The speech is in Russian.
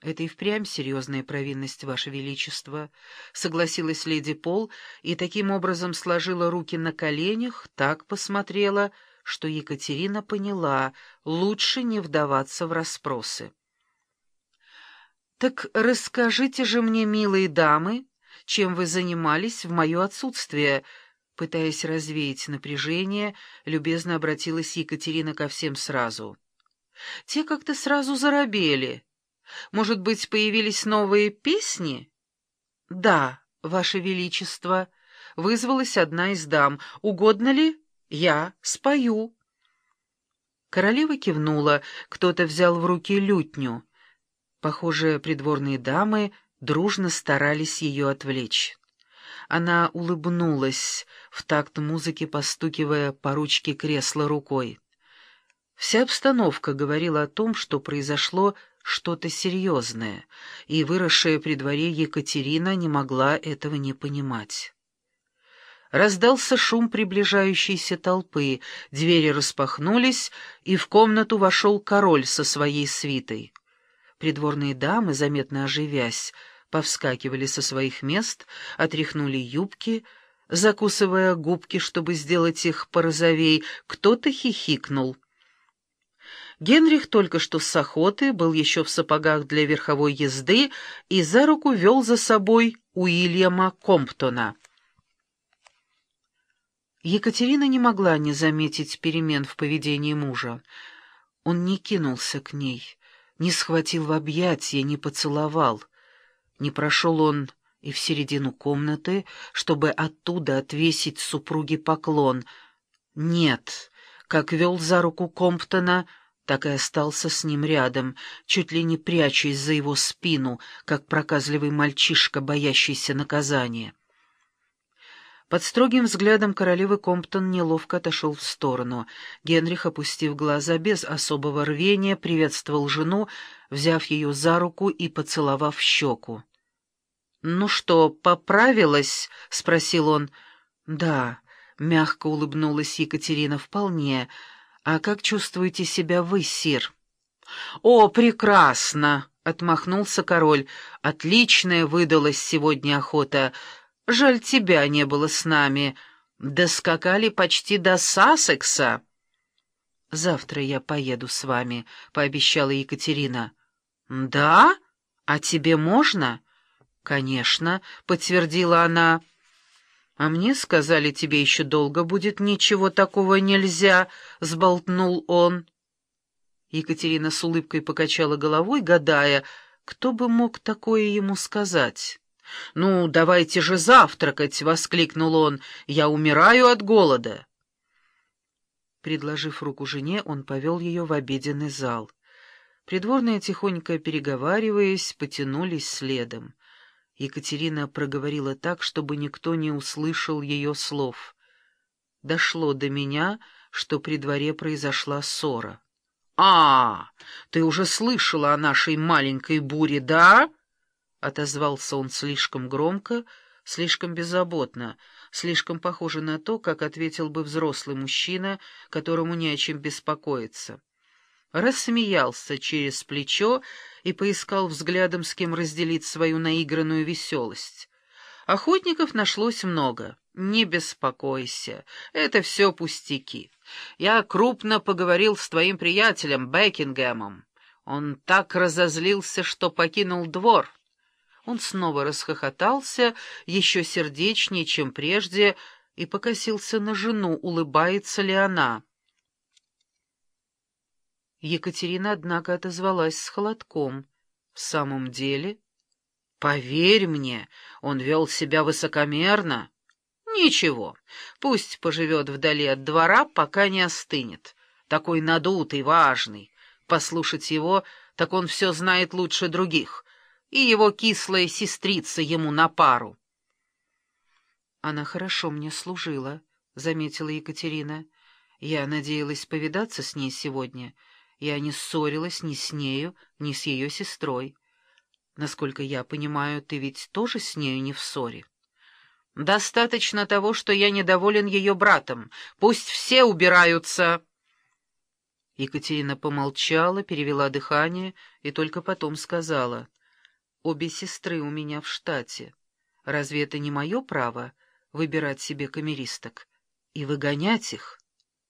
«Это и впрямь серьезная провинность, Ваше Величество», — согласилась леди Пол и таким образом сложила руки на коленях, так посмотрела, что Екатерина поняла, лучше не вдаваться в расспросы. «Так расскажите же мне, милые дамы, чем вы занимались в мое отсутствие?» Пытаясь развеять напряжение, любезно обратилась Екатерина ко всем сразу. Те как-то сразу заробели. Может быть, появились новые песни? Да, Ваше Величество, вызвалась одна из дам. Угодно ли? Я спою. Королева кивнула, кто-то взял в руки лютню. Похоже, придворные дамы дружно старались ее отвлечь. Она улыбнулась, в такт музыки постукивая по ручке кресла рукой. Вся обстановка говорила о том, что произошло что-то серьезное, и выросшая при дворе Екатерина не могла этого не понимать. Раздался шум приближающейся толпы, двери распахнулись, и в комнату вошел король со своей свитой. Придворные дамы, заметно оживясь, повскакивали со своих мест, отряхнули юбки, закусывая губки, чтобы сделать их порозовей, кто-то хихикнул — Генрих только что с охоты, был еще в сапогах для верховой езды и за руку вел за собой Уильяма Комптона. Екатерина не могла не заметить перемен в поведении мужа. Он не кинулся к ней, не схватил в объятия, не поцеловал. Не прошел он и в середину комнаты, чтобы оттуда отвесить супруге поклон. Нет, как вел за руку Комптона — так и остался с ним рядом, чуть ли не прячась за его спину, как проказливый мальчишка, боящийся наказания. Под строгим взглядом королевы Комптон неловко отошел в сторону. Генрих, опустив глаза без особого рвения, приветствовал жену, взяв ее за руку и поцеловав щеку. «Ну что, поправилась?» — спросил он. «Да», — мягко улыбнулась Екатерина, — «вполне». «А как чувствуете себя вы, сир?» «О, прекрасно!» — отмахнулся король. «Отличная выдалась сегодня охота. Жаль, тебя не было с нами. Доскакали почти до Сассекса». «Завтра я поеду с вами», — пообещала Екатерина. «Да? А тебе можно?» «Конечно», — подтвердила она. «А мне сказали, тебе еще долго будет, ничего такого нельзя», — сболтнул он. Екатерина с улыбкой покачала головой, гадая, кто бы мог такое ему сказать. «Ну, давайте же завтракать!» — воскликнул он. «Я умираю от голода!» Предложив руку жене, он повел ее в обеденный зал. Придворные, тихонько переговариваясь, потянулись следом. Екатерина проговорила так, чтобы никто не услышал ее слов. Дошло до меня, что при дворе произошла ссора. «А, ты уже слышала о нашей маленькой буре, да?» Отозвался он слишком громко, слишком беззаботно, слишком похоже на то, как ответил бы взрослый мужчина, которому не о чем беспокоиться рассмеялся через плечо и поискал взглядом, с кем разделить свою наигранную веселость. Охотников нашлось много. Не беспокойся, это все пустяки. Я крупно поговорил с твоим приятелем Бекингемом. Он так разозлился, что покинул двор. Он снова расхохотался, еще сердечнее, чем прежде, и покосился на жену, улыбается ли она. Екатерина, однако, отозвалась с холодком. «В самом деле? Поверь мне, он вел себя высокомерно. Ничего, пусть поживет вдали от двора, пока не остынет. Такой надутый, важный. Послушать его, так он все знает лучше других. И его кислая сестрица ему на пару». «Она хорошо мне служила», — заметила Екатерина. «Я надеялась повидаться с ней сегодня». Я не ссорилась ни с нею, ни с ее сестрой. Насколько я понимаю, ты ведь тоже с нею не в ссоре. Достаточно того, что я недоволен ее братом. Пусть все убираются. Екатерина помолчала, перевела дыхание и только потом сказала. «Обе сестры у меня в штате. Разве это не мое право — выбирать себе камеристок и выгонять их?»